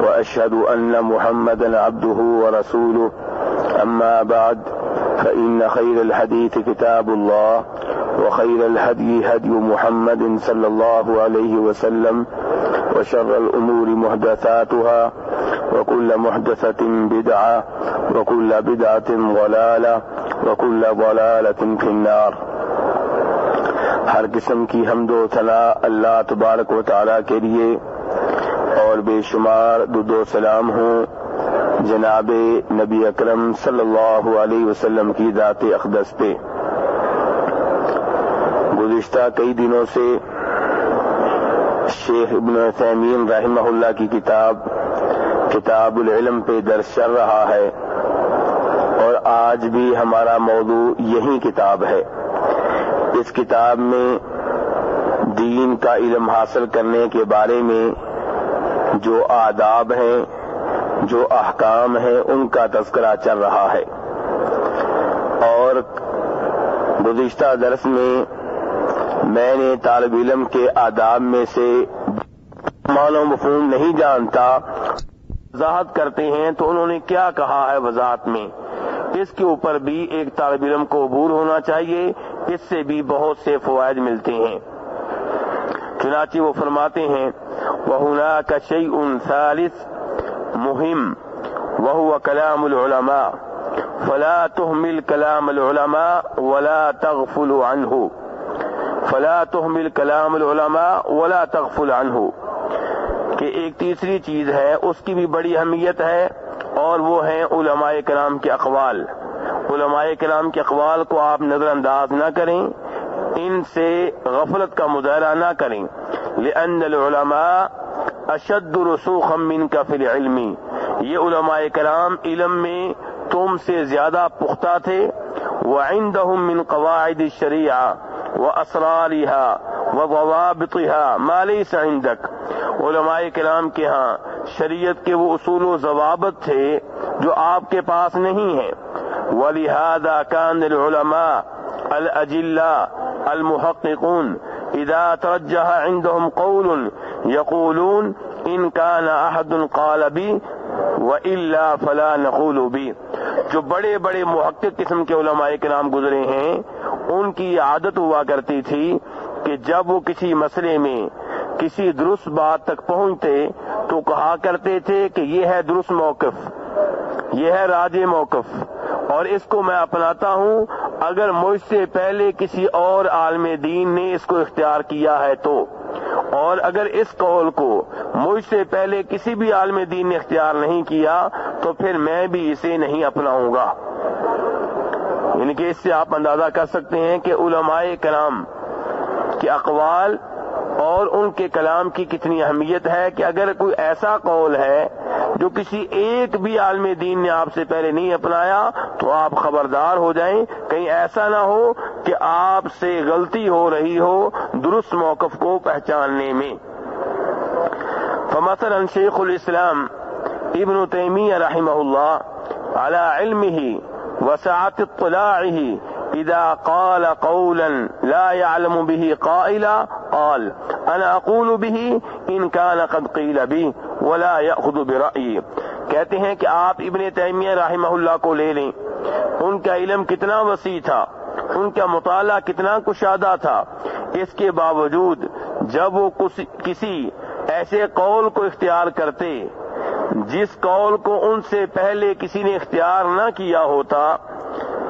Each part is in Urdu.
وأشهد أن محمدا عبده ورسوله. أما بعد، فإن خير الحديث كتاب الله، وخير الهدي هدي محمد صلى الله عليه وسلم، وشر الأمور محدثاتها، وكل محدثة بدعة، وكل بدعة ضلالة، وكل ضلالة في النار. ہر قسم کی حمد و ثناء اللہ تبارک و تعالیٰ کے لیے اور بے شمار دو دو سلام ہوں۔ جناب نبی اکرم صلی اللہ علیہ وسلم کی ذات اقدس پہ۔ گزشتہ کئی دنوں سے شیخ ابن تیمین رحمہ اللہ کی کتاب کتاب العلم پہ درس چل رہا ہے۔ اور آج بھی ہمارا موضوع یہی کتاب ہے۔ اس کتاب میں دین کا علم حاصل کرنے کے بارے میں جو آداب ہیں، جو احکام ہیں، ان کا تذکرہ چل رہا ہے۔ اور گزشتہ درس میں میں نے طالب علم کے آداب میں سے معنی مفہوم نہیں جانتا، وضاحت کرتے ہیں تو انہوں نے کیا کہا ہے وضاحت میں؟ اس کے اوپر بھی ایک طالب علم کو عبور ہونا چاہیے، اس سے بھی بہت سے فوائد ملتے ہیں۔ چنانچہ وہ فرماتے ہیں وہ کا شعی ان ثالث مہم وہ کلام العلماء، فلا تحمل کلام العلماء ولا تغفل عنه، فلا تحمل کلام العلماء ولا تغفل عنه۔ کہ ایک تیسری چیز ہے، اس کی بھی بڑی اہمیت ہے، اور وہ ہیں علماء کرام کے اقوال۔ علماء کرام کے اقوال کو آپ نظر انداز نہ کریں۔ ان سے غفلت کا مظاہرہ نہ کریں۔ لأن العلماء اشد رسوخا منك في العلم۔ یہ علماء کرام علم میں تم سے زیادہ پختہ تھے۔ وعندهم من قواعد الشریعہ واسرارها وضوابطها ما ليس عندك۔ علماء کرام کے ہاں شریعت کے وہ اصول و ضوابط تھے جو آپ کے پاس نہیں ہیں۔ ولهذا كان العلماء الاجلاء المحققون. اذا ترجح عندهم قول يقولون ان كان احد قال بي والا فلا نقول بي. جو بڑے بڑے محقق قسم کے علماء کے نام گزرے ہیں، ان کی عادت ہوا کرتی تھی کہ جب وہ کسی مسئلے میں کسی درست بات تک پہنچتے تو کہا کرتے تھے کہ یہ ہے درست موقف، یہ ہے راج موقف۔ اور اس کو میں اپناتا ہوں۔ اگر مجھ سے پہلے کسی اور عالم دین نے اس کو اختیار کیا ہے تو۔ اور اگر اس قول کو مجھ سے پہلے کسی بھی عالم دین نے اختیار نہیں کیا، تو پھر میں بھی اسے نہیں اپناؤں گا۔ یعنی کہ اس سے آپ اندازہ کر سکتے ہیں کہ علماء کلام کے اقوال اور ان کے کلام کی کتنی اہمیت ہے کہ اگر کوئی ایسا قول ہے جو کسی ایک بھی عالم دین نے آپ سے پہلے نہیں اپنایا، تو آپ خبردار ہو جائیں۔ کہیں ایسا نہ ہو کہ آپ سے غلطی ہو رہی ہو درست موقف کو پہچاننے میں۔ فمثلا شیخ الاسلام ابن تیمیہ رحمہ اللہ على علمه وسعت اطلاعه اذا قال قولا لا يعلم به قائلا قال، انا اقول به ان كان قد قيل بي ولا ياخذ برايي کہتے ہیں کہ آپ ابن تیمیہ رحمہ اللہ کو لے لیں۔ ان کا علم کتنا وسیع تھا، ان کا مطالعہ کتنا کشادہ تھا۔ اس کے باوجود جب وہ کسی ایسے قول کو اختیار کرتے، جس قول کو ان سے پہلے کسی نے اختیار نہ کیا ہوتا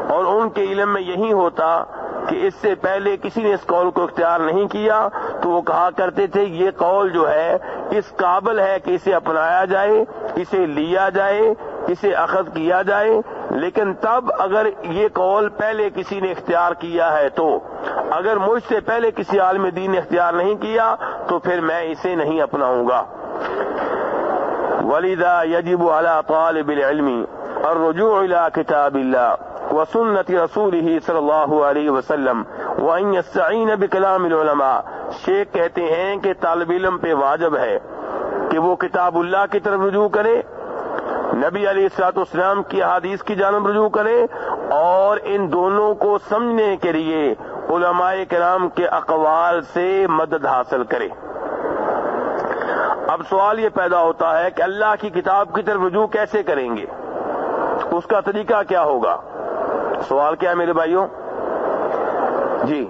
اور ان کے علم میں یہی ہوتا کہ اس سے پہلے کسی نے اس قول کو اختیار نہیں کیا تو وہ کہا کرتے تھے یہ قول جو ہے، اس قابل ہے کہ اسے اپنایا جائے، اسے لیا جائے، اسے اخذ کیا جائے۔ لیکن تب اگر یہ قول پہلے کسی نے اختیار کیا ہے تو، اگر مجھ سے پہلے کسی عالم دین نے اختیار نہیں کیا تو پھر میں اسے نہیں اپناؤں گا۔ ولدا یجب على طالب العلم الرجوع الى کتاب اللہ وسنت رسوله صلی اللہ علیہ وسلم وان يستعين بكلام العلماء۔ شیخ کہتے ہیں کہ طالب علم پہ واجب ہے کہ وہ کتاب اللہ کی طرف رجوع کرے، نبی علیہ السلاط اسلام کی حادیث کی جانب رجوع کرے اور ان دونوں کو سمجھنے کے لیے علماء کرام کے اقوال سے مدد حاصل کرے۔ اب سوال یہ پیدا ہوتا ہے کہ اللہ کی کتاب کی طرف رجوع کیسے کریں گے؟ اس کا طریقہ کیا ہوگا؟ سوال کیا ہے میرے بھائیوں؟ جی۔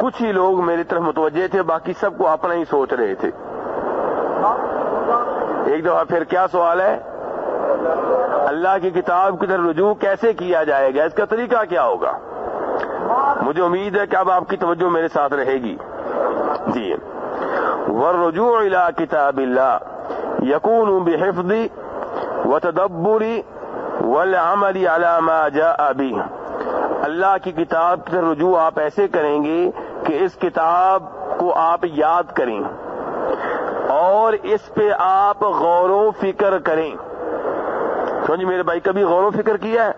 کچھ ہی لوگ میری طرف متوجہ تھے، باقی سب کو اپنا ہی سوچ رہے تھے۔ ایک دفعہ پھر کیا سوال ہے؟ اللہ کی کتاب کی طرف رجوع کیسے کیا جائے گا؟ اس کا طریقہ کیا ہوگا؟ مجھے امید ہے کہ اب آپ کی توجہ میرے ساتھ رہے گی۔ جی۔ ور رجوع الا کتاب اللہ۔ یقون بحفظی و تدبری والعمل على ما جاء به۔ اللہ کی کتاب کی رجوع آپ ایسے کریں گے کہ اس کتاب کو آپ یاد کریں۔ اور اس پہ آپ غور و فکر کریں۔ سمجھ میرے بھائی، کبھی غور و فکر کیا ہے؟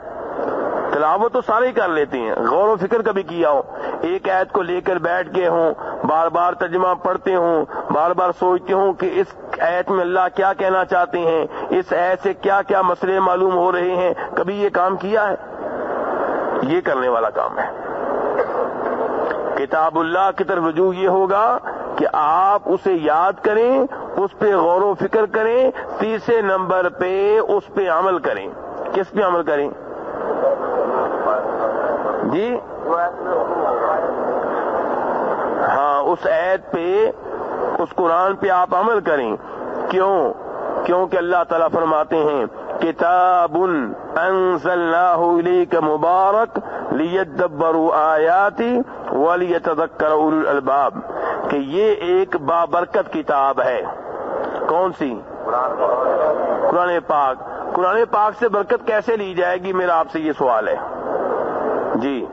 تلاوت تو سارے ہی کر لیتے ہیں۔ غور و فکر کبھی کیا ہو؟ ایک عید کو لے کر بیٹھ کے ہوں۔ بار بار ترجمہ پڑھتے ہوں، بار بار سوچتے ہوں کہ اس ایت میں اللہ کیا کہنا چاہتے ہیں، اس ایت سے کیا کیا مسئلے معلوم ہو رہے ہیں، کبھی یہ کام کیا ہے؟ یہ کرنے والا کام ہے۔ کتاب اللہ کی طرف رجوع یہ ہوگا کہ آپ اسے یاد کریں، اس پہ غور و فکر کریں، تیسرے نمبر پہ اس پہ عمل کریں۔ کس پہ عمل کریں؟ جی؟ اس عید پہ، اس قرآن پہ آپ عمل کریں۔ کیوں؟ کیونکہ اللہ تعالیٰ فرماتے ہیں، کتاب انزلناہ الیک مبارک لیدبروا آیاتی ولیتذکر اولو الالباب. کہ یہ ایک بابرکت کتاب ہے۔ کون سی؟ قرآن پاک۔ قرآن پاک سے برکت کیسے لی جائے گی؟ میرا آپ سے یہ سوال ہے۔ جی۔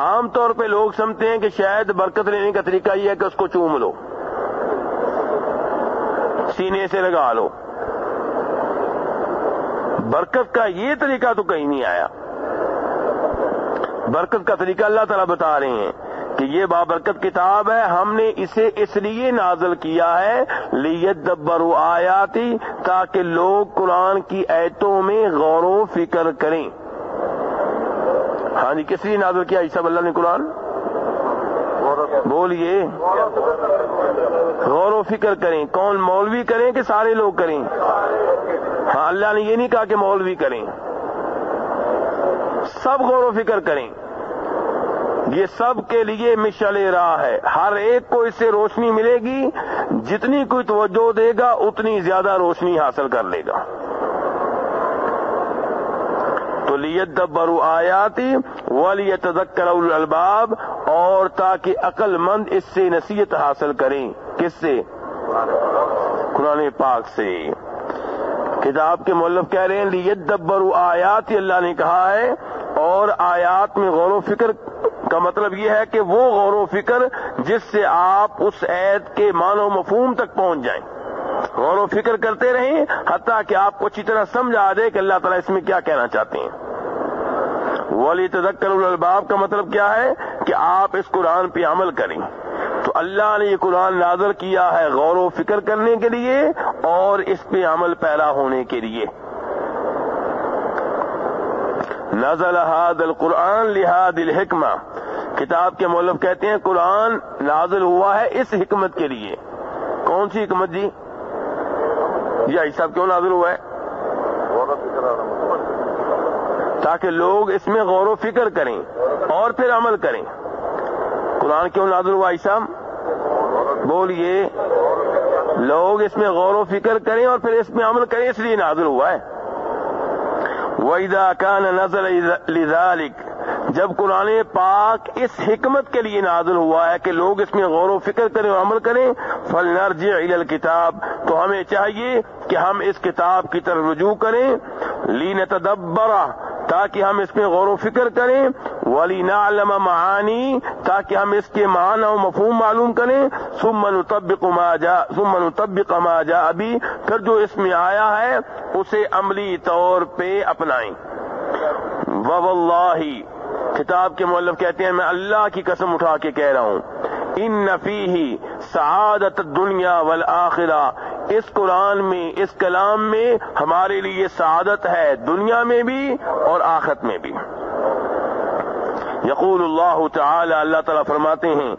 عام طور پہ لوگ سمجھتے ہیں کہ شاید برکت لینے کا طریقہ یہ ہے کہ اس کو چوم لو۔ سینے سے لگا لو۔ برکت کا یہ طریقہ تو کہیں نہیں آیا۔ برکت کا طریقہ اللہ تعالیٰ بتا رہے ہیں کہ یہ بابرکت کتاب ہے، ہم نے اسے اس لیے نازل کیا ہے لیت دبر آیاتی، تاکہ لوگ قرآن کی ایتوں میں غور و فکر کریں۔ ہاں جی کس لیے نازل کیا؟ عیسب اللہ نے قرآن؟ بولیے۔ غور و فکر کریں، کون مولوی کریں کہ سارے لوگ کریں؟ ہاں اللہ نے یہ نہیں کہا کہ مولوی کریں۔ سب غور و فکر کریں۔ یہ سب کے لیے مشل راہ ہے۔ ہر ایک کو اس سے روشنی ملے گی۔ جتنی کوئی توجہ دے گا، اتنی زیادہ روشنی حاصل کر لے گا۔ تو لیت دبرو آیاتی ولیت الباب اور تاکہ عقل مند اس سے نصیحت حاصل کریں۔ کس سے؟ قرآن پاک سے۔ کتاب کے مولف کہہ رہے ہیں لیت دبرو آیات اللہ نے کہا ہے، اور آیات میں غور و فکر کا مطلب یہ ہے کہ وہ غور و فکر جس سے آپ اس عید کے معنی و مفہوم تک پہنچ جائیں۔ غور و فکر کرتے رہیں، حتیٰ کہ آپ کو اچھی طرح سمجھ آ جائے کہ اللہ تعالیٰ اس میں کیا کہنا چاہتے ہیں۔ ولی تذکر الباب کا مطلب کیا ہے کہ آپ اس قرآن پہ عمل کریں۔ تو اللہ نے یہ قرآن نازل کیا ہے غور و فکر کرنے کے لیے اور اس پہ عمل پیدا ہونے کے لیے۔ نزل هذا القرآن لهاد الحکمہ۔ کتاب کے مولف کہتے ہیں، قرآن نازل ہوا ہے اس حکمت کے لیے۔ کون سی حکمت جی؟ یہ صاحب کیوں نازل ہوا ہے تاکہ لوگ اس میں غور و فکر کریں اور پھر عمل کریں۔ قرآن کیوں نازل ہوا عیسا بولیے، لوگ اس میں غور و فکر کریں اور پھر اس میں عمل کریں، اس لیے نازل ہوا ہے۔ وَإِذَا كَانَ نَزَلَ لِذَلِكَ جب قرآن پاک اس حکمت کے لیے نازل ہوا ہے کہ لوگ اس میں غور و فکر کریں اور عمل کریں فل نرجع الکتاب تو ہمیں چاہیے کہ ہم اس کتاب کی طرف رجوع کریں۔ لین تدبرا تاکہ ہم اس میں غور و فکر کریں۔ ولی نعلم معانی تاکہ ہم اس کے معنی و مفہوم معلوم کریں۔ سمن طبق ما جا سمن طبق ما جا ابھی پھر جو اس میں آیا ہے، اسے عملی طور پہ اپنائیں۔ واللہ کتاب کے مولف کہتے ہیں، میں اللہ کی قسم اٹھا کے کہہ رہا ہوں، ان نفی ہی سعادت دنیا والآخرہ، اس قرآن میں، اس کلام میں ہمارے لیے سعادت ہے، دنیا میں بھی اور آخرت میں بھی۔ یقول اللہ تعالی، اللہ تعالیٰ فرماتے ہیں،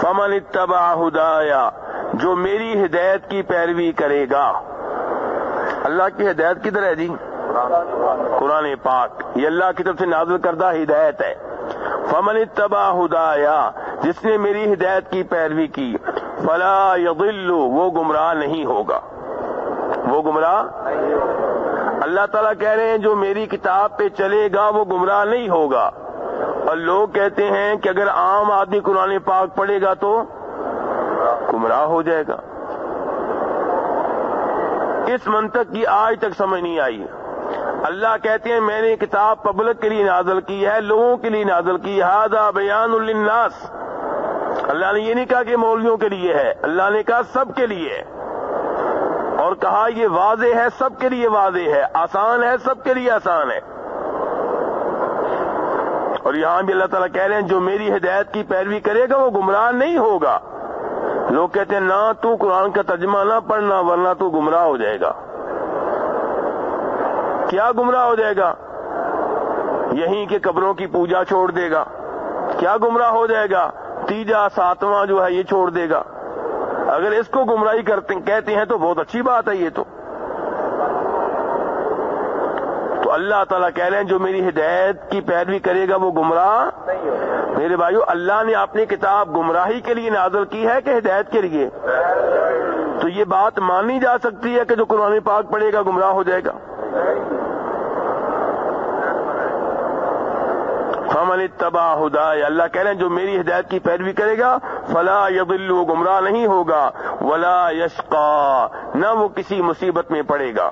فمن اتبع ہدایا، جو میری ہدایت کی پیروی کرے گا۔ اللہ کی ہدایت کدھر ہے جی؟ قرآن پاک، یہ اللہ کی طرف سے نازل کردہ ہدایت ہے۔ فمن اتبع ہدایا جس نے میری ہدایت کی پیروی کی، فلا یضل وہ گمراہ نہیں ہوگا۔ وہ گمراہ اللہ تعالیٰ کہہ رہے ہیں، جو میری کتاب پہ چلے گا، وہ گمراہ نہیں ہوگا۔ اور لوگ کہتے ہیں کہ اگر عام آدمی قرآن پاک پڑھے گا تو گمراہ ہو جائے گا۔ اس منطق کی آج تک سمجھ نہیں آئی۔ اللہ کہتے ہیں، میں نے کتاب پبلک کے لیے نازل کی ہے، لوگوں کے لیے نازل کی ہاضا بیان الناس اللہ نے یہ نہیں کہا کہ مولویوں کے لیے ہے، اللہ نے کہا سب کے لیے۔ اور کہا یہ واضح ہے، سب کے لیے واضح ہے، آسان ہے، سب کے لیے آسان ہے۔ اور یہاں بھی اللہ تعالیٰ کہہ رہے ہیں، جو میری ہدایت کی پیروی کرے گا، وہ گمراہ نہیں ہوگا۔ لوگ کہتے ہیں، نہ تو قرآن کا ترجمہ نہ پڑھنا، ورنہ تو گمراہ ہو جائے گا۔ کیا گمراہ ہو جائے گا؟ یہیں کے قبروں کی پوجا چھوڑ دے گا۔ کیا گمراہ ہو جائے گا؟ تیجا، ساتواں جو ہے یہ چھوڑ دے گا۔ اگر اس کو گمراہی کرتے کہتے ہیں تو بہت اچھی بات ہے یہ تو۔ تو اللہ تعالیٰ کہہ رہے ہیں، جو میری ہدایت کی پیروی کرے گا، وہ گمراہ میرے بھائیو، اللہ نے اپنی کتاب گمراہی کے لیے نازل کی ہے کہ ہدایت کے لیے؟ تو یہ بات مانی جا سکتی ہے کہ جو قرآن پاک پڑھے گا، گمراہ ہو جائے گا۔ فمن اتبع ہدا اللہ کہہ رہے ہیں جو میری ہدایت کی پیروی کرے گا، فلا یضل گمراہ نہیں ہوگا، ولا یشقا نہ وہ کسی مصیبت میں پڑے گا۔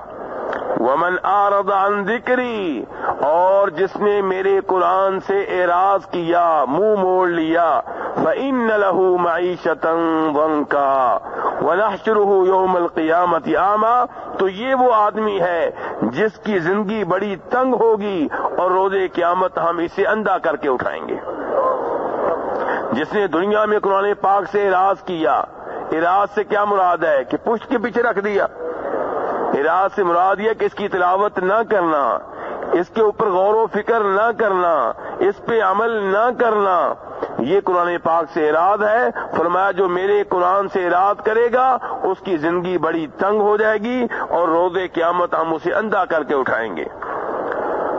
ومن آرد عن ذکری اور جس نے میرے قرآن سے اعراض کیا، منہ موڑ لیا، فإن له معیشتا ضنکا ونحشره یوم القیامت عاما، تو یہ وہ آدمی ہے جس کی زندگی بڑی تنگ ہوگی اور روز قیامت ہم اسے اندھا کر کے اٹھائیں گے۔ جس نے دنیا میں قرآن پاک سے اراض کیا اراض سے کیا مراد ہے؟ کہ پشت کے پیچھے رکھ دیا۔ اراض سے مراد یہ کہ اس کی تلاوت نہ کرنا۔ اس کے اوپر غور و فکر نہ کرنا، اس پہ عمل نہ کرنا۔ یہ قرآن پاک سے اراد ہے۔ فرمایا، جو میرے قرآن سے اراد کرے گا، اس کی زندگی بڑی تنگ ہو جائے گی اور روز قیامت ہم اسے اندھا کر کے اٹھائیں گے۔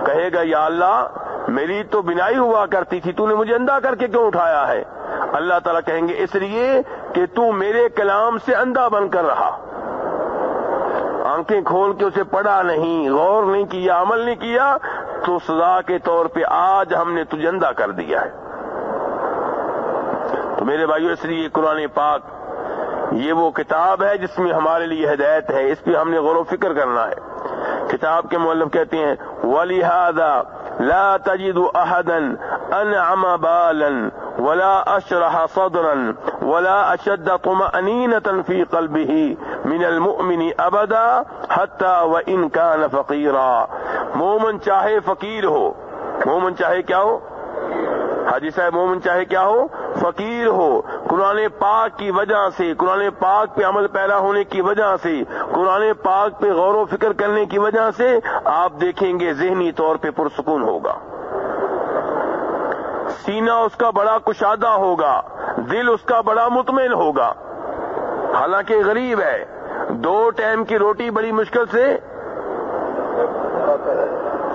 کہے گا، یا اللہ، میری تو بنائی ہوا کرتی تھی، تو نے مجھے اندھا کر کے کیوں اٹھایا ہے؟ اللہ تعالیٰ کہیں گے، اس لیے کہ تو میرے کلام سے اندھا بن کر رہا۔ آنکھیں کھول کے اسے پڑھا نہیں، غور نہیں کیا، عمل نہیں کیا، تو سزا کے طور پہ آج ہم نے تجھے اندھا کر دیا ہے۔ تو میرے بھائیو، اس لیے قرآن پاک یہ وہ کتاب ہے جس میں ہمارے لیے ہدایت ہے، اس پہ ہم نے غور و فکر کرنا ہے۔ کتاب کے مولف کہتے ہیں، وَلِهَذَا لَا تَجِدُ أَحَدًا أَنْعَمَ بَالًا وَلَا أَشْرَحَ صَدْرًا وَلَا أَشَدَّ طُمَأْنِينَةً فِي قَلْبِهِ مِنَ الْمُؤْمِنِ أَبَدًا حَتَّى وَإِنْ كَانَ فَقِيرًا. مومن چاہے فقیر ہو، مومن چاہے کیا ہو؟ حاجی صاحب مومن چاہے کیا ہو؟ فقیر ہو۔ قرآن پاک کی وجہ سے، قرآن پاک پہ عمل پیرا ہونے کی وجہ سے، قرآن پاک پہ غور و فکر کرنے کی وجہ سے آپ دیکھیں گے ذہنی طور پہ پرسکون ہوگا۔ سینہ اس کا بڑا کشادہ ہوگا، دل اس کا بڑا مطمئن ہوگا۔ حالانکہ غریب ہے۔ دو ٹائم کی روٹی بڑی مشکل سے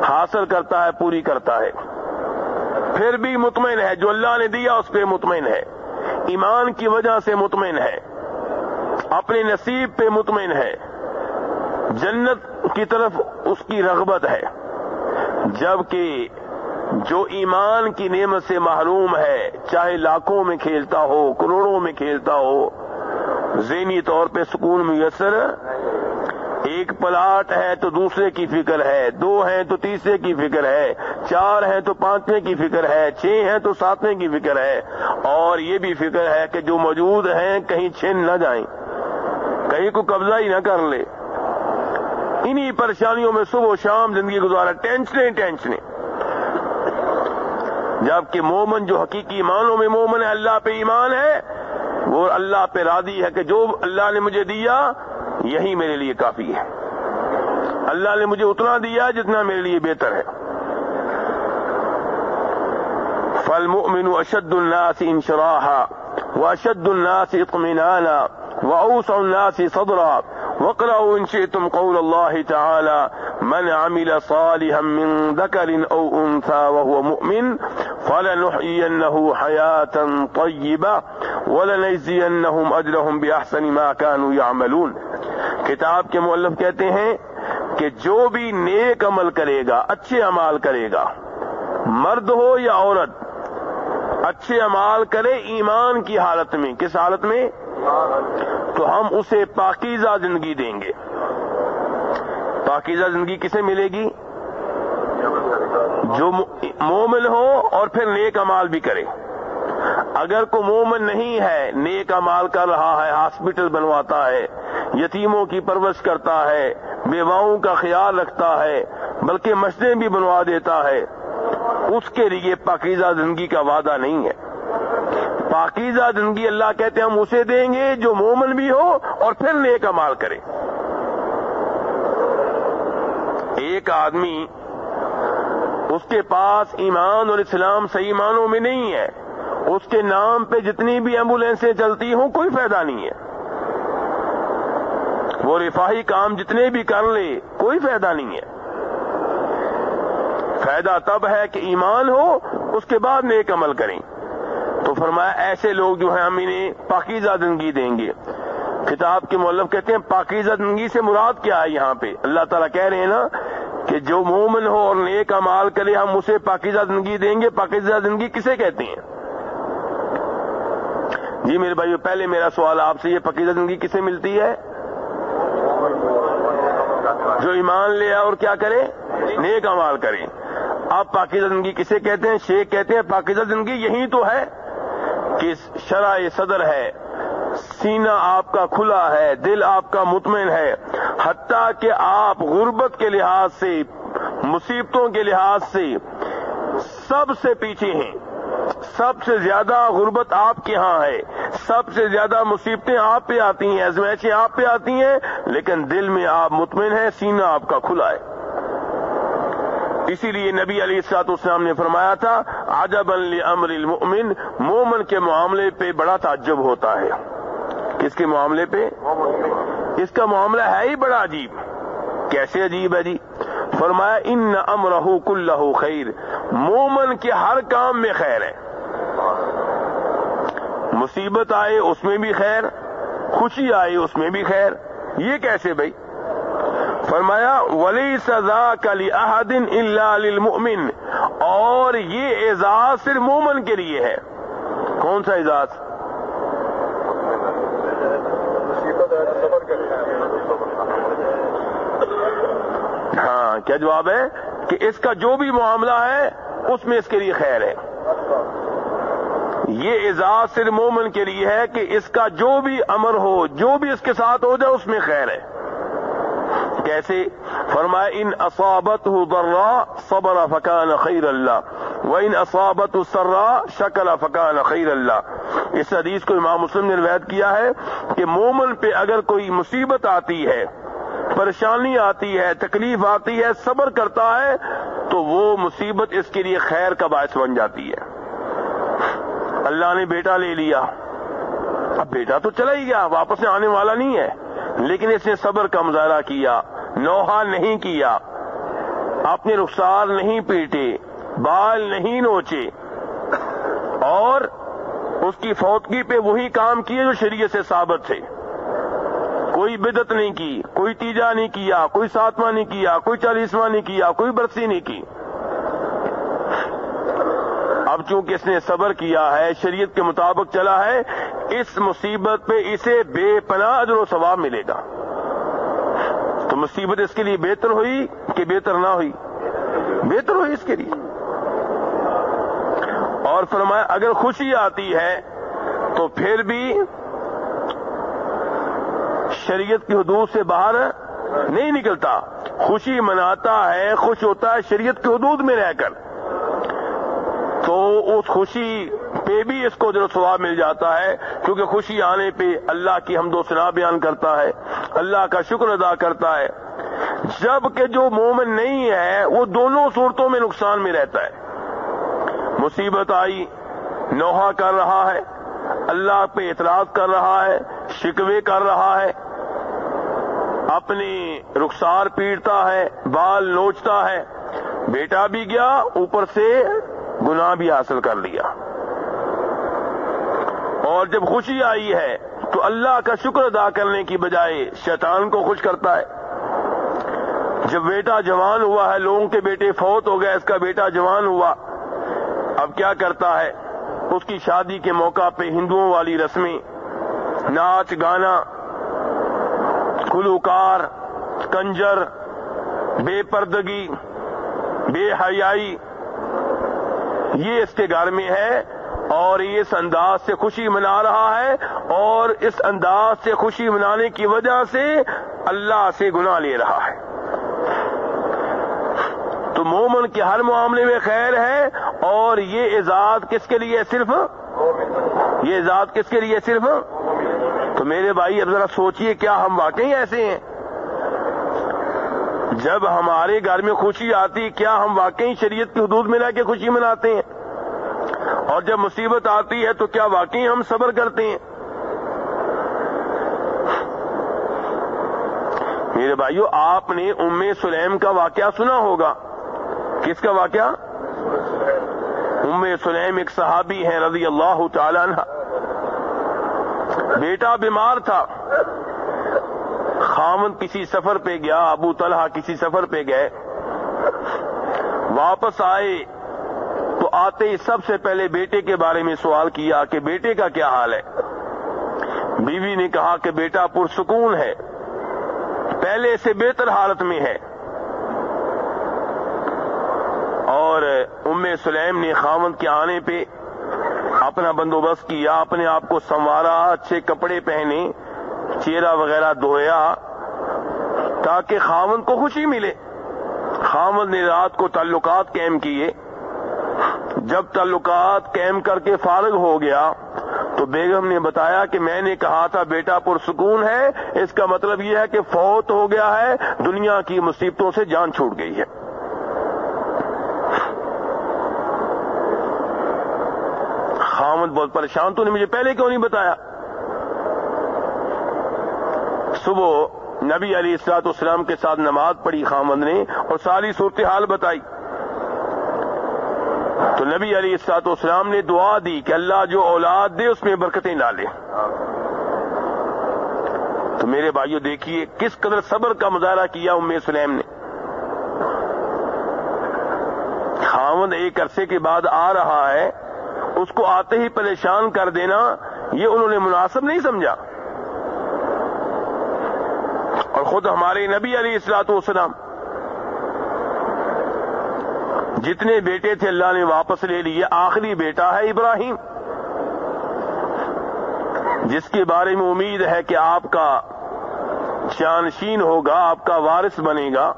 حاصل کرتا ہے، پوری کرتا ہے۔ پھر بھی مطمئن ہے، جو اللہ نے دیا اس پہ مطمئن ہے۔ ایمان کی وجہ سے مطمئن ہے۔ اپنے نصیب پہ مطمئن ہے۔ جنت کی طرف اس کی رغبت ہے۔ جبکہ جو ایمان کی نعمت سے محروم ہے، چاہے لاکھوں میں کھیلتا ہو، کروڑوں میں کھیلتا ہو ذہنی طور پہ سکون میسر، ایک پلاٹ ہے تو دوسرے کی فکر ہے، دو ہیں تو تیسرے کی فکر ہے، چار ہیں تو پانچویں کی فکر ہے، چھ ہیں تو ساتویں کی فکر ہے، اور یہ بھی فکر ہے کہ جو موجود ہیں کہیں چھن نہ جائیں، کہیں کو قبضہ ہی نہ کر لے۔ انہی پریشانیوں میں صبح و شام زندگی گزارا، ٹینشنیں ٹینشنیں۔ جبکہ مومن جو حقیقی ایمانوں میں مومن ہے، اللہ پہ ایمان ہے وہ اللہ پہ راضی ہے کہ جو اللہ نے مجھے دیا، یہی میرے لیے کافی ہے۔ اللہ نے مجھے اتنا دیا جتنا میرے لیے بہتر ہے۔ فلمؤمن اشد الناس انشراحا واشد الناس اطمینانا واوسع الناس صدرا وقرأوا ان شئتم قول الله تعالى من عمل صالحا من ذكر او انثى وهو مؤمن فلنحيينه حياة طيبة ولنجزينهم اجرهم باحسن ما كانوا يعملون. کتاب کے مؤلف کہتے ہیں کہ جو بھی نیک عمل کرے گا، اچھے امال کرے گا، مرد ہو یا عورت، اچھے امال کرے ایمان کی حالت میں، کس حالت میں؟ تو ہم اسے پاکیزہ زندگی دیں گے۔ پاکیزہ زندگی کسے ملے گی؟ جو مومن ہو اور پھر نیک امال بھی کرے۔ اگر کو مومن نہیں ہے، نیک امال کر رہا ہے، ہاسپٹل بنواتا ہے، یتیموں کی پرورش کرتا ہے، بیواؤں کا خیال رکھتا ہے، بلکہ مسجدیں بھی بنوا دیتا ہے، اس کے لیے پاکیزہ زندگی کا وعدہ نہیں ہے۔ پاکیزہ زندگی اللہ کہتے ہیں، ہم اسے دیں گے جو مومن بھی ہو اور پھر نیک امال کرے۔ ایک آدمی اس کے پاس ایمان اور اسلام صحیح معنوں میں نہیں ہے۔ اس کے نام پہ جتنی بھی ایمبولینسیں چلتی ہوں، کوئی فائدہ نہیں ہے۔ وہ رفاہی کام جتنے بھی کر لے، کوئی فائدہ نہیں ہے۔ فائدہ تب ہے کہ ایمان ہو، اس کے بعد نیک عمل کریں۔ تو فرمایا، ایسے لوگ جو ہیں، ہم انہیں پاکیزہ زندگی دیں گے۔ کتاب کے مولف کہتے ہیں، پاکیزہ زندگی سے مراد کیا ہے یہاں پہ؟ اللہ تعالیٰ کہہ رہے ہیں نا کہ جو مومن ہو اور نیک امال کرے ہم اسے پاکیزہ زندگی دیں گے، پاکیزہ زندگی کسے کہتے ہیں؟ جی میرے بھائیو، پہلے میرا سوال آپ سے، یہ پاکیزہ زندگی کسے ملتی ہے؟ جو ایمان لے اور کیا کرے؟ نیک امال کریں آپ پاکیزہ زندگی کسے کہتے ہیں؟ شیخ کہتے ہیں۔ پاکیزہ زندگی یہی تو ہے کہ شرح صدر ہے، سینہ آپ کا کھلا ہے، دل آپ کا مطمئن ہے حتیٰ کہ آپ غربت کے لحاظ سے، مصیبتوں کے لحاظ سے سب سے پیچھے ہیں۔ سب سے زیادہ غربت آپ کے ہاں ہے۔ سب سے زیادہ مصیبتیں آپ پہ آتی ہیں۔ ازمائشیں آپ پہ آتی ہیں، لیکن دل میں آپ مطمئن ہیں، سینہ آپ کا کھلا ہے۔ اسی لیے نبی علی السلاط اسلام نے فرمایا تھا عجب امر المؤمن، مومن کے معاملے پہ بڑا تعجب ہوتا ہے۔ کس کے معاملے پہ؟ اس کا معاملہ ہے ہی بڑا عجیب۔ کیسے عجیب ہے جی؟ فرمایا، ان امرہ کلہ خیر۔ مومن کے ہر کام میں خیر ہے۔ مصیبت آئے اس میں بھی خیر، خوشی آئے اس میں بھی خیر۔ یہ کیسے بھائی؟ فرمایا ولی سزا کلی احدن اللہ للمؤمن اور یہ اعزاز صرف مومن کے لیے ہے۔ کون سا اعزاز؟ ہاں کیا جواب ہے؟ کہ اس کا جو بھی معاملہ ہے، اس میں اس کے لیے خیر ہے۔ یہ اعزاز صرف مومن کے لیے ہے کہ اس کا جو بھی امر ہو، جو بھی اس کے ساتھ ہو جائے، اس میں خیر ہے۔ کیسے؟ فرمایا، ان اصابت ذرا صبر فکان خیر اللہ و ان اصابت سرا شکل فکان خیر اللہ۔ اس حدیث کو امام مسلم نے روایت کیا ہے کہ مومن پہ اگر کوئی مصیبت آتی ہے پریشانی آتی ہے، تکلیف آتی ہے، صبر کرتا ہے، تو وہ مصیبت اس کے لیے خیر کا باعث بن جاتی ہے۔ اللہ نے بیٹا لے لیا۔ اب بیٹا تو چلا ہی گیا، واپس آنے والا نہیں ہے۔ لیکن اس نے صبر کا مظاہرہ کیا، نوحہ نہیں کیا۔ اپنے رخسار نہیں پیٹے، بال نہیں نوچے۔ اور اس کی فوتگی پہ وہی کام کیے جو شریعت سے ثابت تھے۔ کوئی بدت نہیں کی، کوئی تیجا نہیں کیا، کوئی ساتواں نہیں کیا، کوئی چالیسواں نہیں کیا، کوئی برسی نہیں کی۔ اب چونکہ اس نے صبر کیا ہے، شریعت کے مطابق چلا ہے، اس مصیبت پہ اسے بے پناہ ادر و ثواب ملے گا۔ تو مصیبت اس کے لیے بہتر ہوئی کہ بہتر نہ ہوئی؟ بہتر ہوئی اس کے لیے۔ اور فرمایا، اگر خوشی آتی ہے تو پھر بھی شریعت کی حدود سے باہر نہیں نکلتا۔ خوشی مناتا ہے، خوش ہوتا ہے، شریعت کی حدود میں رہ کر۔ تو اس خوشی پہ بھی اس کو جو سواب مل جاتا ہے، کیونکہ خوشی آنے پہ اللہ کی حمد و سنا بیان کرتا ہے، اللہ کا شکر ادا کرتا ہے۔ جبکہ جو مومن نہیں ہے، وہ دونوں صورتوں میں نقصان میں رہتا ہے۔ مصیبت آئی، نوحہ کر رہا ہے، اللہ پہ اعتراض کر رہا ہے، شکوے کر رہا ہے اپنی رخسار پیٹتا ہے، بال نوچتا ہے۔ بیٹا بھی گیا، اوپر سے گناہ بھی حاصل کر لیا۔ اور جب خوشی آئی ہے، تو اللہ کا شکر ادا کرنے کی بجائے شیطان کو خوش کرتا ہے۔ جب بیٹا جوان ہوا ہے، لوگوں کے بیٹے فوت ہو گئے، اس کا بیٹا جوان ہوا۔ اب کیا کرتا ہے؟ اس کی شادی کے موقع پہ ہندوؤں والی رسمیں، ناچ، گانا گلوکار، کنجر، بے پردگی، بے حیائی، یہ اس کے گھر میں ہے اور یہ اس انداز سے خوشی منا رہا ہے اور اس انداز سے خوشی منانے کی وجہ سے اللہ سے گناہ لے رہا ہے۔ تو مومن کے ہر معاملے میں خیر ہے اور یہ اعزاز کس کے لیے صرف؟ یہ اعزاز کس کے لیے صرف؟ تو میرے بھائی، اب ذرا سوچئے کیا ہم واقعی ایسے ہیں؟ جب ہمارے گھر میں خوشی آتی، کیا ہم واقعی شریعت کی حدود میں رہ کے خوشی مناتے ہیں؟ اور جب مصیبت آتی ہے تو کیا واقعی ہم صبر کرتے ہیں؟ میرے بھائیو، آپ نے ام سلیم کا واقعہ سنا ہوگا۔ کس کا واقعہ؟ ام سلیم ایک صحابی ہیں، رضی اللہ تعالی عنہ۔ بیٹا بیمار تھا۔ خامن کسی سفر پہ گیا، ابو طلحہ کسی سفر پہ گئے۔ واپس آئے۔ تو آتے ہی سب سے پہلے بیٹے کے بارے میں سوال کیا کہ بیٹے کا کیا حال ہے؟ بیوی نے کہا کہ بیٹا پرسکون ہے۔ پہلے سے بہتر حالت میں ہے۔ اور ام سلیم نے خامن کے آنے پہ اپنا بندوبست کیا، اپنے آپ کو سنوارا، اچھے کپڑے پہنے، چہرہ وغیرہ دھویا، تاکہ خامن کو خوشی ملے۔ خامن نے رات کو تعلقات قائم کیے۔ جب تعلقات قائم کر کے فارغ ہو گیا، تو بیگم نے بتایا کہ میں نے کہا تھا، بیٹا پرسکون ہے، اس کا مطلب یہ ہے کہ فوت ہو گیا ہے، دنیا کی مصیبتوں سے جان چھوٹ گئی ہے۔ خامد بہت پریشان تو نے مجھے پہلے کیوں نہیں بتایا؟ صبح نبی علی اسرات اسلام کے ساتھ نماز پڑھی خامد نے اور ساری صورتحال بتائی۔ تو نبی علی اسرات اسلام نے دعا دی کہ اللہ جو اولاد دے اس میں برکتیں ڈالے۔ تو میرے بھائیو دیکھیے کس قدر صبر کا مظاہرہ کیا ام سلیم نے۔ خامد ایک عرصے کے بعد آ رہا ہے۔ اس کو آتے ہی پریشان کر دینا، یہ انہوں نے مناسب نہیں سمجھا۔ اور خود ہمارے نبی علی اصلاط والسلام جتنے بیٹے تھے اللہ نے واپس لے لیے، آخری بیٹا ہے ابراہیم، جس کے بارے میں امید ہے کہ آپ کا شانشین ہوگا، آپ کا وارث بنے گا۔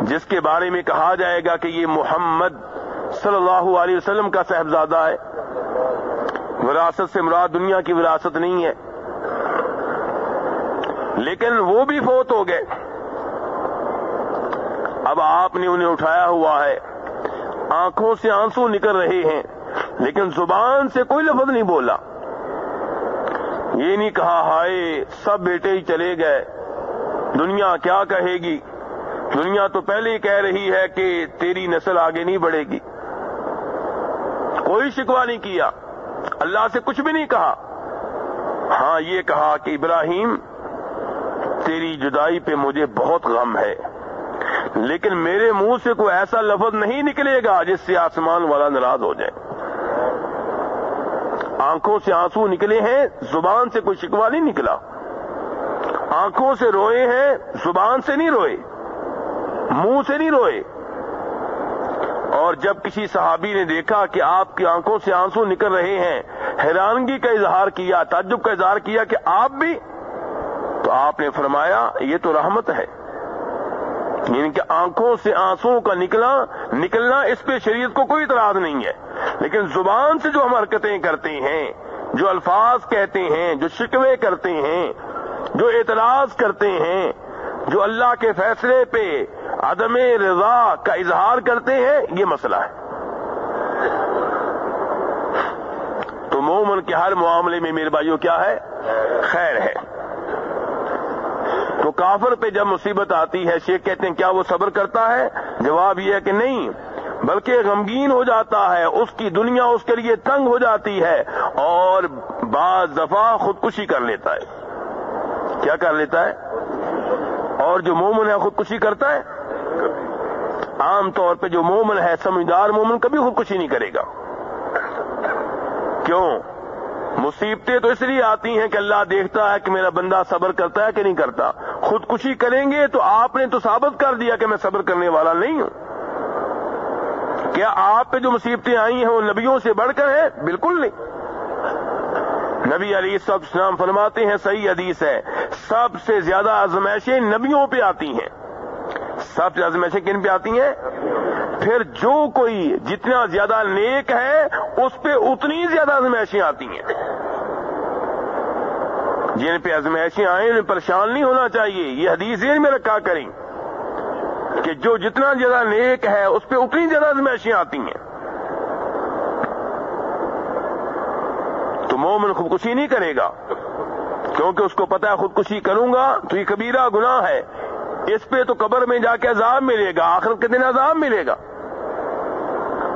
جس کے بارے میں کہا جائے گا کہ یہ محمد صلی اللہ علیہ وسلم کا صاحبزادہ ہے۔ وراثت سے مراد دنیا کی وراثت نہیں ہے۔ لیکن وہ بھی فوت ہو گئے۔ اب آپ نے انہیں اٹھایا ہوا ہے۔ آنکھوں سے آنسو نکل رہے ہیں۔ لیکن زبان سے کوئی لفظ نہیں بولا۔ یہ نہیں کہا، ہائے، سب بیٹے ہی چلے گئے۔ دنیا کیا کہے گی؟ دنیا تو پہلے ہی کہہ رہی ہے کہ تیری نسل آگے نہیں بڑھے گی۔ کوئی شکوا نہیں کیا۔ اللہ سے کچھ بھی نہیں کہا۔ ہاں یہ کہا کہ ابراہیم، تیری جدائی پہ مجھے بہت غم ہے۔ لیکن میرے منہ سے کوئی ایسا لفظ نہیں نکلے گا جس سے آسمان والا ناراض ہو جائے۔ آنکھوں سے آنسو نکلے ہیں، زبان سے کوئی شکوا نہیں نکلا۔ آنکھوں سے روئے ہیں، زبان سے نہیں روئے، منہ سے نہیں روئے۔ اور جب کسی صحابی نے دیکھا کہ آپ کی آنکھوں سے آنسو نکل رہے ہیں، حیرانگی کا اظہار کیا، تعجب کا اظہار کیا کہ آپ بھی؟ تو آپ نے فرمایا، یہ تو رحمت ہے۔ یعنی کہ آنکھوں سے آنسو کا نکلا، نکلنا اس پہ شریعت کو کوئی اعتراض نہیں ہے۔ لیکن زبان سے جو ہم حرکتیں کرتے ہیں، جو الفاظ کہتے ہیں، جو شکوے کرتے ہیں، جو اعتراض کرتے ہیں جو اللہ کے فیصلے پہ عدم رضا کا اظہار کرتے ہیں، یہ مسئلہ ہے۔ تو مومن کے ہر معاملے میں میرے بھائیوں کیا ہے؟ خیر ہے۔ تو کافر پہ جب مصیبت آتی ہے، شیخ کہتے ہیں، کیا وہ صبر کرتا ہے؟ جواب یہ ہے کہ نہیں، بلکہ غمگین ہو جاتا ہے، اس کی دنیا اس کے لیے تنگ ہو جاتی ہے اور بعض دفعہ خودکشی کر لیتا ہے۔ کیا کر لیتا ہے؟ اور جو مومن ہے خودکشی کرتا ہے؟ عام طور پہ جو مومن ہے، سمجھدار مومن کبھی خودکشی نہیں کرے گا۔ کیوں؟ مصیبتیں تو اس لیے آتی ہیں کہ اللہ دیکھتا ہے کہ میرا بندہ صبر کرتا ہے کہ نہیں کرتا۔ خودکشی کریں گے تو آپ نے تو ثابت کر دیا کہ میں صبر کرنے والا نہیں ہوں۔ کیا آپ پہ جو مصیبتیں آئی ہیں وہ نبیوں سے بڑھ کر ہیں؟ بالکل نہیں۔ نبی علی سب اسلام فرماتے ہیں، صحیح حدیث ہے۔ سب سے زیادہ آزمائشیں نبیوں پہ آتی ہیں۔ سب سے آزمائشیں کن پہ آتی ہیں؟ پھر جو کوئی جتنا زیادہ نیک ہے، اس پہ اتنی زیادہ آزمائشیں آتی ہیں۔ جن پہ آزمائشیں آئیں، انہیں پریشان نہیں ہونا چاہیے۔ یہ حدیث میں رکھا کریں کہ جو جتنا زیادہ نیک ہے، اس پہ اتنی زیادہ آزمائشیں آتی ہیں۔ تو مومن خودکشی نہیں کرے گا۔ کیونکہ اس کو پتا ہے خودکشی کروں گا تو یہ کبیرہ گناہ ہے۔ اس پہ تو قبر میں جا کے عذاب ملے گا، آخرت کے دن عذاب ملے گا۔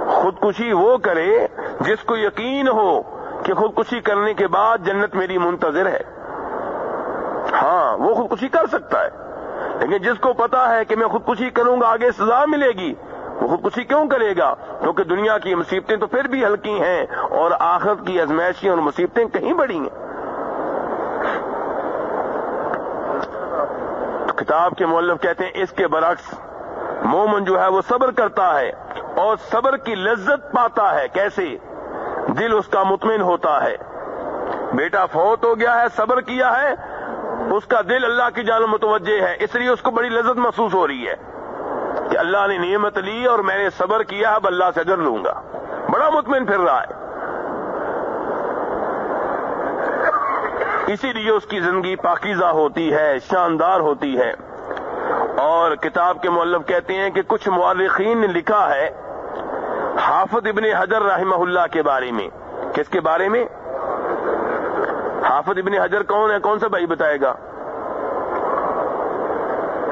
خودکشی وہ کرے جس کو یقین ہو کہ خودکشی کرنے کے بعد جنت میری منتظر ہے۔ ہاں وہ خودکشی کر سکتا ہے۔ لیکن جس کو پتا ہے کہ میں خودکشی کروں گا، آگے سزا ملے گی وہ خودکشی کیوں کرے گا؟ کیونکہ دنیا کی مصیبتیں تو پھر بھی ہلکی ہیں اور آخرت کی ازمائشیں اور مصیبتیں کہیں بڑی ہیں۔ تو کتاب کے مولف کہتے ہیں، اس کے برعکس مومن جو ہے وہ صبر کرتا ہے اور صبر کی لذت پاتا ہے۔ کیسے؟ دل اس کا مطمئن ہوتا ہے۔ بیٹا فوت ہو گیا ہے، صبر کیا ہے، اس کا دل اللہ کی جان متوجہ ہے، اس لیے اس کو بڑی لذت محسوس ہو رہی ہے۔ کہ اللہ نے نعمت لی اور میں نے صبر کیا، اب اللہ سے اجر لوں گا۔ بڑا مطمئن پھر رہا ہے۔ اسی لیے اس کی زندگی پاکیزہ ہوتی ہے، شاندار ہوتی ہے۔ اور کتاب کے مولب کہتے ہیں کہ کچھ مورخین نے لکھا ہے، حافظ ابن حجر رحمہ اللہ کے بارے میں۔ کس کے بارے میں؟ حافظ ابن حجر کون ہے؟ کون سا بھائی بتائے گا؟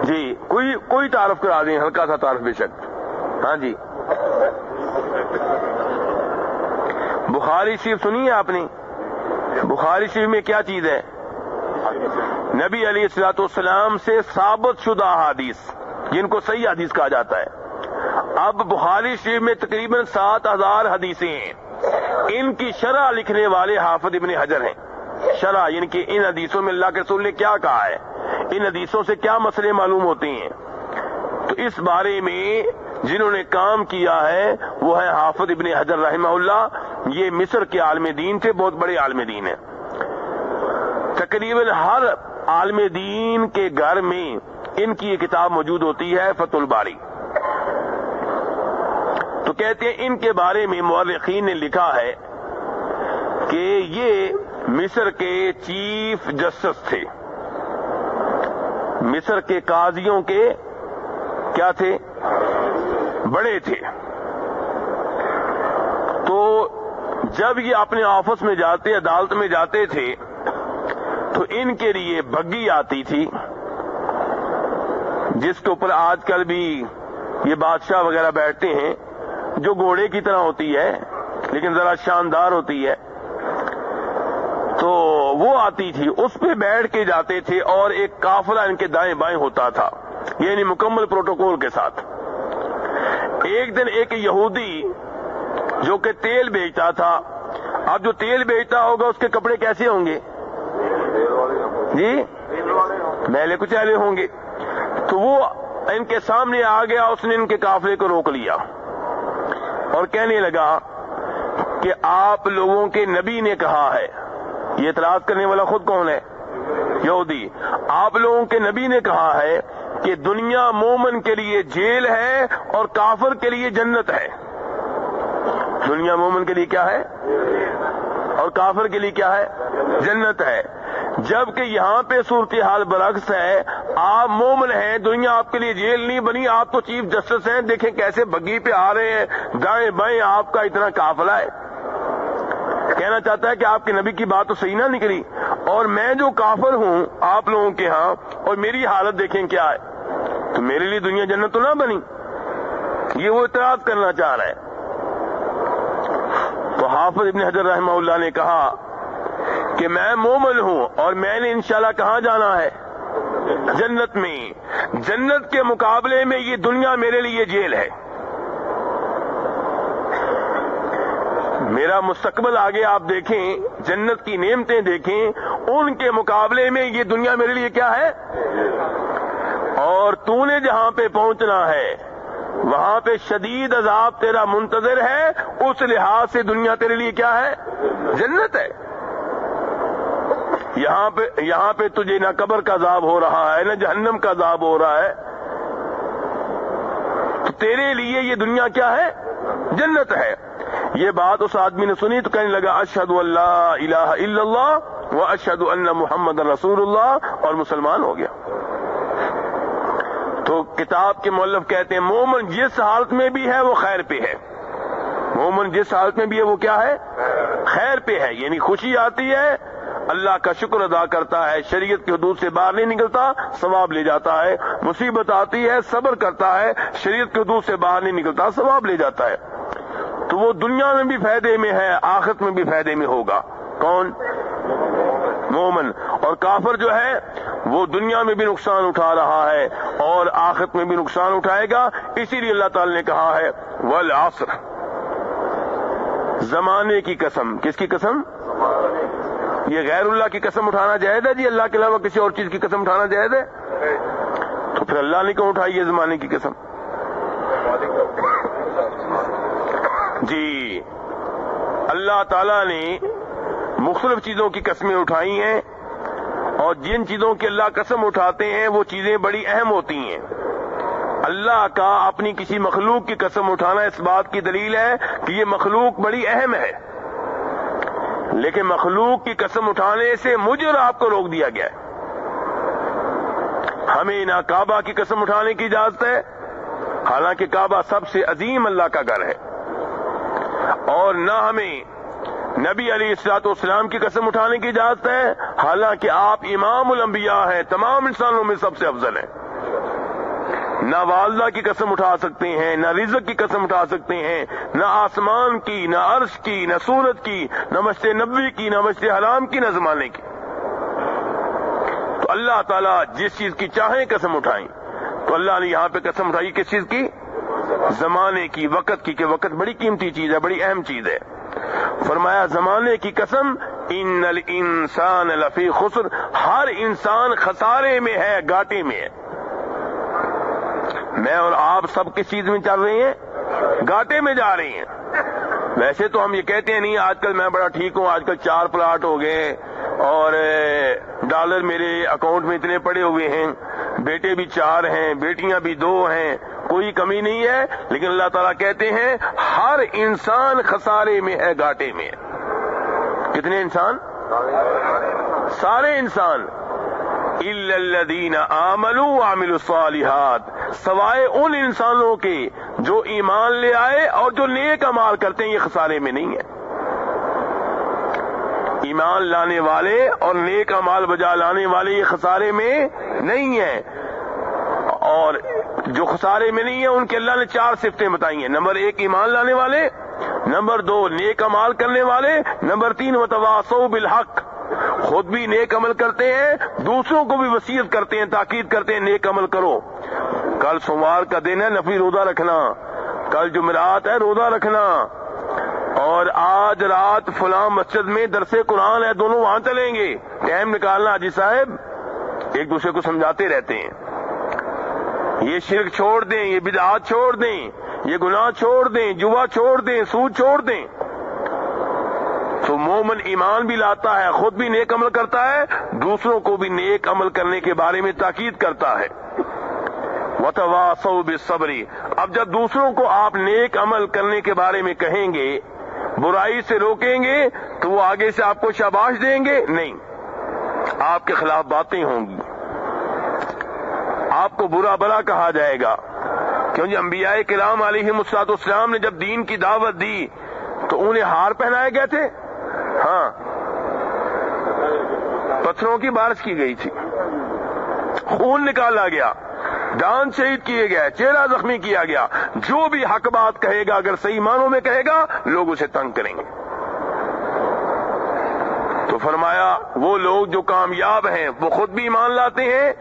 جی کوئی کوئی تعارف کرا دیں، ہلکا سا تعارف بے شک۔ ہاں جی۔ بخاری شریف سنی ہے آپ نے؟ بخاری شریف میں کیا چیز ہے؟ نبی علی السلاط والسلام سے ثابت شدہ حادیث جن کو صحیح حدیث کہا جاتا ہے۔ اب بخاری شریف میں تقریباً سات ہزار حدیثیں ہیں۔ ان کی شرح لکھنے والے حافظ ابن حجر ہیں۔ شرح یعنی کہ ان حدیثوں میں اللہ کے رسول نے کیا کہا ہے؟ ان حدیثوں سے کیا مسئلے معلوم ہوتے ہیں؟ تو اس بارے میں جنہوں نے کام کیا ہے، وہ ہے حافظ ابن حجر رحمہ اللہ۔ یہ مصر کے عالم دین تھے، بہت بڑے عالم دین ہیں۔ تقریباً ہر عالم دین کے گھر میں ان کی یہ کتاب موجود ہوتی ہے فت الباری۔ تو کہتے ہیں ان کے بارے میں مورخین نے لکھا ہے کہ یہ مصر کے چیف جسٹس تھے۔ مصر کے قاضیوں کے کیا تھے؟ بڑے تھے۔ تو جب یہ اپنے آفس میں جاتے، عدالت میں جاتے تھے، تو ان کے لیے بگی آتی تھی، جس کے اوپر آج کل بھی یہ بادشاہ وغیرہ بیٹھتے ہیں، جو گھوڑے کی طرح ہوتی ہے، لیکن ذرا شاندار ہوتی ہے۔ تو وہ آتی تھی، اس پہ بیٹھ کے جاتے تھے اور ایک قافلہ ان کے دائیں بائیں ہوتا تھا یعنی مکمل پروٹوکول کے ساتھ۔ ایک دن ایک یہودی جو کہ تیل بیچتا تھا، اب جو تیل بیچتا ہوگا، اس کے کپڑے کیسے ہوں گے؟ جی؟ میلے کچیلے ہوں گے۔ تو وہ ان کے سامنے آ گیا، اس نے ان کے قافلے کو روک لیا۔ اور کہنے لگا کہ آپ لوگوں کے نبی نے کہا ہے۔ یہ اعتراض کرنے والا خود کون ہے؟ یہودی۔ آپ لوگوں کے نبی نے کہا ہے کہ دنیا مومن کے لیے جیل ہے اور کافر کے لیے جنت ہے۔ دنیا مومن کے لیے کیا ہے؟ اور کافر کے لیے کیا ہے؟ جنت ہے۔ جبکہ یہاں پہ صورتحال برعکس ہے، آپ مومن ہیں، دنیا آپ کے لیے جیل نہیں بنی، آپ تو چیف جسٹس ہیں، دیکھیں کیسے بگی پہ آ رہے ہیں، دائیں بائیں آپ کا اتنا قافلہ ہے۔ کہنا چاہتا ہے کہ آپ کے نبی کی بات تو صحیح نہ نکلی اور میں جو کافر ہوں آپ لوگوں کے ہاں اور میری حالت دیکھیں کیا ہے، تو میرے لیے دنیا جنت تو نہ بنی۔ یہ وہ اعتراض کرنا چاہ رہا ہے۔ تو حافظ ابن حضر رحمہ اللہ نے کہا کہ میں مومن ہوں اور میں نے انشاءاللہ کہاں جانا ہے؟ جنت میں۔ جنت کے مقابلے میں یہ دنیا میرے لیے جیل ہے۔ میرا مستقبل آگے آپ دیکھیں، جنت کی نعمتیں دیکھیں، ان کے مقابلے میں یہ دنیا میرے لیے کیا ہے؟ اور تو نے جہاں پہ پہنچنا ہے، وہاں پہ شدید عذاب تیرا منتظر ہے، اس لحاظ سے دنیا تیرے لیے کیا ہے؟ جنت ہے۔ یہاں پہ یہاں پہ تجھے نہ قبر کا عذاب ہو رہا ہے، نہ جہنم کا عذاب ہو رہا ہے۔ تو تیرے لیے یہ دنیا کیا ہے؟ جنت ہے۔ یہ بات اس آدمی نے سنی تو کہنے لگا اشد اللہ الہ الا اللہ و اشد اللہ محمد رسول اللہ، اور مسلمان ہو گیا۔ تو کتاب کے مولف کہتے ہیں، مومن جس حالت میں بھی ہے وہ خیر پہ ہے۔ مومن جس حالت میں بھی ہے وہ کیا ہے؟ خیر پہ ہے یعنی خوشی آتی ہے، اللہ کا شکر ادا کرتا ہے، شریعت کی حدود سے باہر نہیں نکلتا، ثواب لے جاتا ہے۔ مصیبت آتی ہے، صبر کرتا ہے، شریعت کی حدود سے باہر نہیں نکلتا، ثواب لے جاتا ہے۔ تو وہ دنیا میں بھی فائدے میں ہے، آخرت میں بھی فائدے میں ہوگا۔ کون؟ مومن۔ اور کافر جو ہے، وہ دنیا میں بھی نقصان اٹھا رہا ہے اور آخرت میں بھی نقصان اٹھائے گا۔ اسی لیے اللہ تعالی نے کہا ہے، والعصر۔ زمانے کی قسم۔ کس کی قسم؟ یہ غیر اللہ کی قسم اٹھانا جائز ہے جی؟ اللہ کے علاوہ کسی اور چیز کی قسم اٹھانا جائز ہے؟ تو پھر اللہ نے کیوں اٹھائی ہے زمانے کی قسم؟ جی۔ اللہ تعالی نے مختلف چیزوں کی قسمیں اٹھائی ہیں اور جن چیزوں کی اللہ قسم اٹھاتے ہیں، وہ چیزیں بڑی اہم ہوتی ہیں۔ اللہ کا اپنی کسی مخلوق کی قسم اٹھانا اس بات کی دلیل ہے کہ یہ مخلوق بڑی اہم ہے۔ لیکن مخلوق کی قسم اٹھانے سے مجھے اور آپ کو روک دیا گیا ہے۔ ہمیں نہ کعبہ کی قسم اٹھانے کی اجازت ہے، حالانکہ کعبہ سب سے عظیم اللہ کا گھر ہے۔ اور نہ ہمیں نبی علی السلاط اسلام کی قسم اٹھانے کی اجازت ہے۔ حالانکہ آپ امام الانبیاء ہیں، تمام انسانوں میں سب سے افضل ہیں۔ نہ والدہ کی قسم اٹھا سکتے ہیں، نہ رزق کی قسم اٹھا سکتے ہیں، نہ آسمان کی، نہ عرش کی، نہ سورت کی، نہ مسجد نبوی کی، نہ مسجد حرام کی، نہ زمانے کی۔ تو اللہ تعالیٰ جس چیز کی چاہیں قسم اٹھائیں۔ تو اللہ نے یہاں پہ قسم اٹھائی کس چیز کی؟ زمانے کی وقت کی کہ وقت بڑی قیمتی چیز ہے، بڑی اہم چیز ہے۔ فرمایا، زمانے کی قسم، ان الانسان لفی خسر، ہر انسان خسارے میں ہے، گاٹے میں ہے۔ میں اور آپ سب کس چیز میں چل رہے ہیں؟ گاٹے میں جا رہے ہیں۔ ویسے تو ہم یہ کہتے ہیں، نہیں، آج کل میں بڑا ٹھیک ہوں، آج کل چار پلاٹ ہو گئے اور ڈالر میرے اکاؤنٹ میں اتنے پڑے ہوئے ہیں۔ بیٹے بھی چار ہیں، بیٹیاں بھی دو ہیں۔ کوئی کمی نہیں ہے، لیکن اللہ تعالیٰ کہتے ہیں، ہر انسان خسارے میں ہے گاٹے میں۔ کتنے انسان؟ سارے انسان۔ الدین عامل عامل الصالحات۔ سوائے ان انسانوں کے جو ایمان لے آئے اور جو نیک امال کرتے ہیں، یہ خسارے میں نہیں ہے۔ ایمان لانے والے اور نیک امال بجا لانے والے، یہ خسارے میں نہیں ہیں اور جو خسارے میں نہیں ہے ان کے اللہ نے چار صفتیں بتائی ہیں۔ نمبر ایک، ایمان لانے والے۔ نمبر دو، نیک امال کرنے والے۔ نمبر تین متواسو بالحق۔ خود بھی نیک عمل کرتے ہیں، دوسروں کو بھی وسیعت کرتے ہیں، تاکید کرتے ہیں، نیک عمل کرو۔ کل سوموار کا دن ہے نفی روزہ رکھنا۔ کل جمعرات ہے، روزہ رکھنا۔ اور آج رات فلاں مسجد میں درس قرآن ہے، دونوں وہاں چلیں گے۔ ٹائم نکالنا جی صاحب۔ ایک دوسرے کو سمجھاتے رہتے ہیں۔ یہ شرک چھوڑ دیں، یہ بدعات چھوڑ دیں، یہ گناہ چھوڑ دیں، جوا چھوڑ دیں، سود چھوڑ دیں۔ تو مومن ایمان بھی لاتا ہے، خود بھی نیک عمل کرتا ہے، دوسروں کو بھی نیک عمل کرنے کے بارے میں تاکید کرتا ہے۔ وتواسو صبری اب جب دوسروں کو آپ نیک عمل کرنے کے بارے میں کہیں گے، برائی سے روکیں گے، تو وہ آگے سے آپ کو شاباش دیں گے؟ نہیں۔ آپ کے خلاف باتیں ہوں گی۔ آپ کو برا بلا کہا جائے گا۔ کیوں جی انبیاء کرام علیہ مسلاط اسلام نے جب دین کی دعوت دی، تو انہیں ہار پہنائے گئے تھے۔ ہاں۔ پتھروں کی بارش کی گئی تھی۔ خون نکالا گیا۔ جان شہید کیے گئے، چہرہ زخمی کیا گیا۔ جو بھی حق بات کہے گا، اگر صحیح معنوں میں کہے گا، لوگ اسے تنگ کریں گے۔ تو فرمایا، وہ لوگ جو کامیاب ہیں، وہ خود بھی ایمان لاتے ہیں،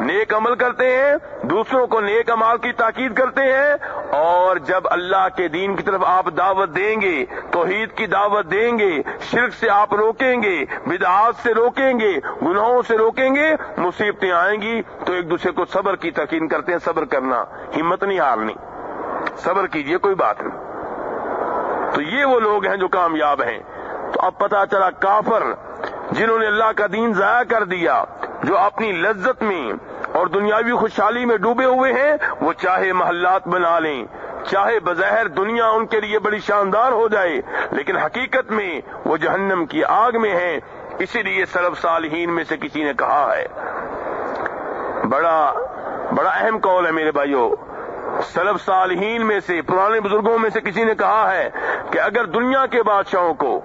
نیک عمل کرتے ہیں، دوسروں کو نیک عمال کی تاکید کرتے ہیں، اور جب اللہ کے دین کی طرف آپ دعوت دیں گے، توحید کی دعوت دیں گے، شرک سے آپ روکیں گے، بدعات سے روکیں گے، گناہوں سے روکیں گے، مصیبتیں آئیں گی، تو ایک دوسرے کو صبر کی تقین کرتے ہیں، صبر کرنا ہمت نہیں ہارنی صبر کیجیے، کوئی بات نہیں۔ تو یہ وہ لوگ ہیں جو کامیاب ہیں۔ تو اب پتا چلا کافر جنہوں نے اللہ کا دین ضائع کر دیا، جو اپنی لذت میں اور دنیاوی خوشحالی میں ڈوبے ہوئے ہیں، وہ چاہے محلات بنا لیں، چاہے بظاہر دنیا ان کے لیے بڑی شاندار ہو جائے، لیکن حقیقت میں وہ جہنم کی آگ میں ہیں، اسی لیے سرب صالحین میں سے کسی نے کہا ہے۔ بڑا بڑا اہم قول ہے میرے بھائیوں سلب صالحین میں سے، پرانے بزرگوں میں سے کسی نے کہا ہے کہ اگر دنیا کے بادشاہوں کو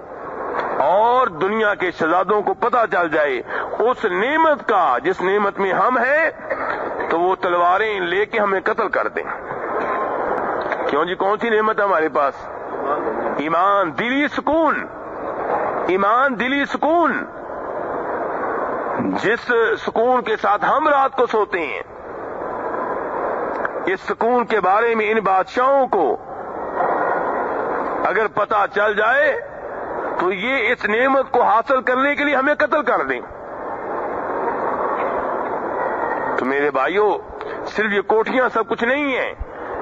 اور دنیا کے شہزادوں کو پتا چل جائے اس نعمت کا جس نعمت میں ہم ہیں، تو وہ تلواریں لے کے ہمیں قتل کر دیں۔ کیوں جی؟ کون سی نعمت ہے ہمارے پاس؟ ایمان، دلی سکون۔ ایمان، دلی سکون۔ جس سکون کے ساتھ ہم رات کو سوتے ہیں، اس سکون کے بارے میں ان بادشاہوں کو اگر پتا چل جائے تو یہ اس نعمت کو حاصل کرنے کے لیے ہمیں قتل کر دیں۔ تو میرے بھائیوں صرف یہ کوٹیاں سب کچھ نہیں ہیں،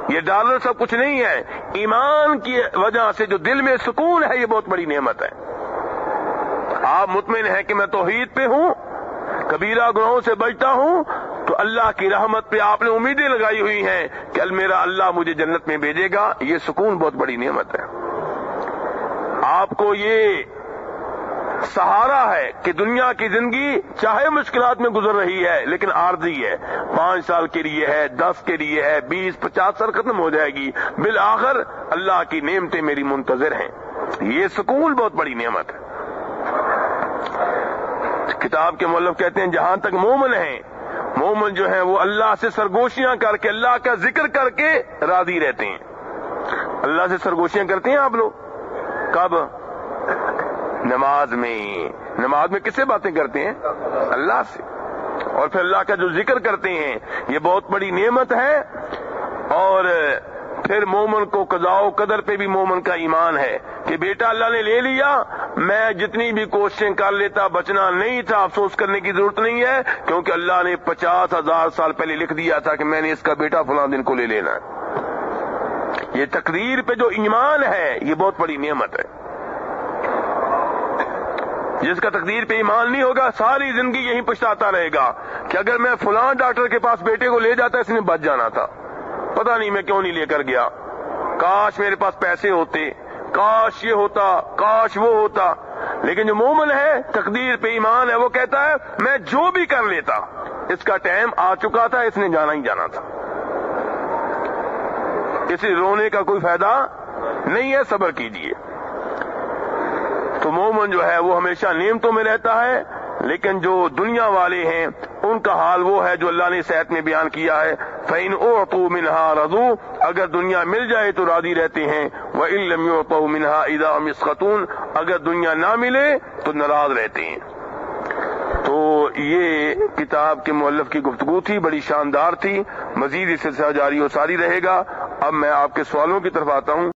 یہ ڈالر سب کچھ نہیں ہے ایمان کی وجہ سے جو دل میں سکون ہے، یہ بہت بڑی نعمت ہے۔ آپ مطمئن ہیں کہ میں توحید پہ ہوں، کبیرہ گروہوں سے بچتا ہوں، تو اللہ کی رحمت پہ آپ نے امیدیں لگائی ہوئی ہیں کہ میرا اللہ مجھے جنت میں بھیجے گا۔ یہ سکون بہت بڑی نعمت ہے۔ آپ کو یہ سہارا ہے کہ دنیا کی زندگی چاہے مشکلات میں گزر رہی ہے، لیکن عارضی ہے۔ پانچ سال کے لیے ہے، دس کے لیے ہے، بیس، پچاس سال ختم ہو جائے گی۔ بالآخر اللہ کی نعمتیں میری منتظر ہیں۔ یہ سکون بہت بڑی نعمت ہے۔ کتاب کے مولف کہتے ہیں، جہاں تک مومن ہیں، مومن جو ہیں وہ اللہ سے سرگوشیاں کر کے، اللہ کا ذکر کر کے راضی رہتے ہیں۔ اللہ سے سرگوشیاں کرتے ہیں آپ لوگ؟ کب نماز میں؟ نماز میں کس سے باتیں کرتے ہیں؟ اللہ سے۔ اور پھر اللہ کا جو ذکر کرتے ہیں، یہ بہت بڑی نعمت ہے۔ اور پھر مومن کو و قدر پہ بھی مومن کا ایمان ہے کہ بیٹا اللہ نے لے لیا، میں جتنی بھی کوششیں کر لیتا، بچنا نہیں تھا، افسوس کرنے کی ضرورت نہیں ہے، کیونکہ اللہ نے پچاس ہزار سال پہلے لکھ دیا تھا کہ میں نے اس کا بیٹا فلاں دن کو لے لینا ہے۔ یہ تقدیر پہ جو ایمان ہے، یہ بہت بڑی نعمت ہے۔ جس کا تقدیر پہ ایمان نہیں ہوگا، ساری زندگی یہیں پچھتاتا رہے گا کہ اگر میں فلاں ڈاکٹر کے پاس بیٹے کو لے جاتا، اس نے بچ جانا تھا۔ پتہ نہیں میں کیوں نہیں لے کر گیا۔ کاش میرے پاس پیسے ہوتے، کاش یہ ہوتا، کاش وہ ہوتا۔ لیکن جو مومن ہے، تقدیر پہ ایمان ہے، وہ کہتا ہے، میں جو بھی کر لیتا، اس کا ٹائم آ چکا تھا، اس نے جانا ہی جانا تھا۔ اسے رونے کا کوئی فائدہ نہیں ہے، صبر کیجیے تو مومن جو ہے، وہ ہمیشہ نعمتوں میں رہتا ہے، لیکن جو دنیا والے ہیں، ان کا حال وہ ہے جو اللہ نے صحت میں بیان کیا ہے۔ فین او منہا رضو اگر دنیا مل جائے تو راضی رہتے ہیں۔ وہ علم منہا ادا مسختون اگر دنیا نہ ملے تو ناراض رہتے ہیں۔ تو یہ کتاب کے مؤلف کی گفتگو تھی، بڑی شاندار تھی، مزید اس سلسلہ جاری و ساری رہے گا۔ اب میں آپ کے سوالوں کی طرف آتا ہوں۔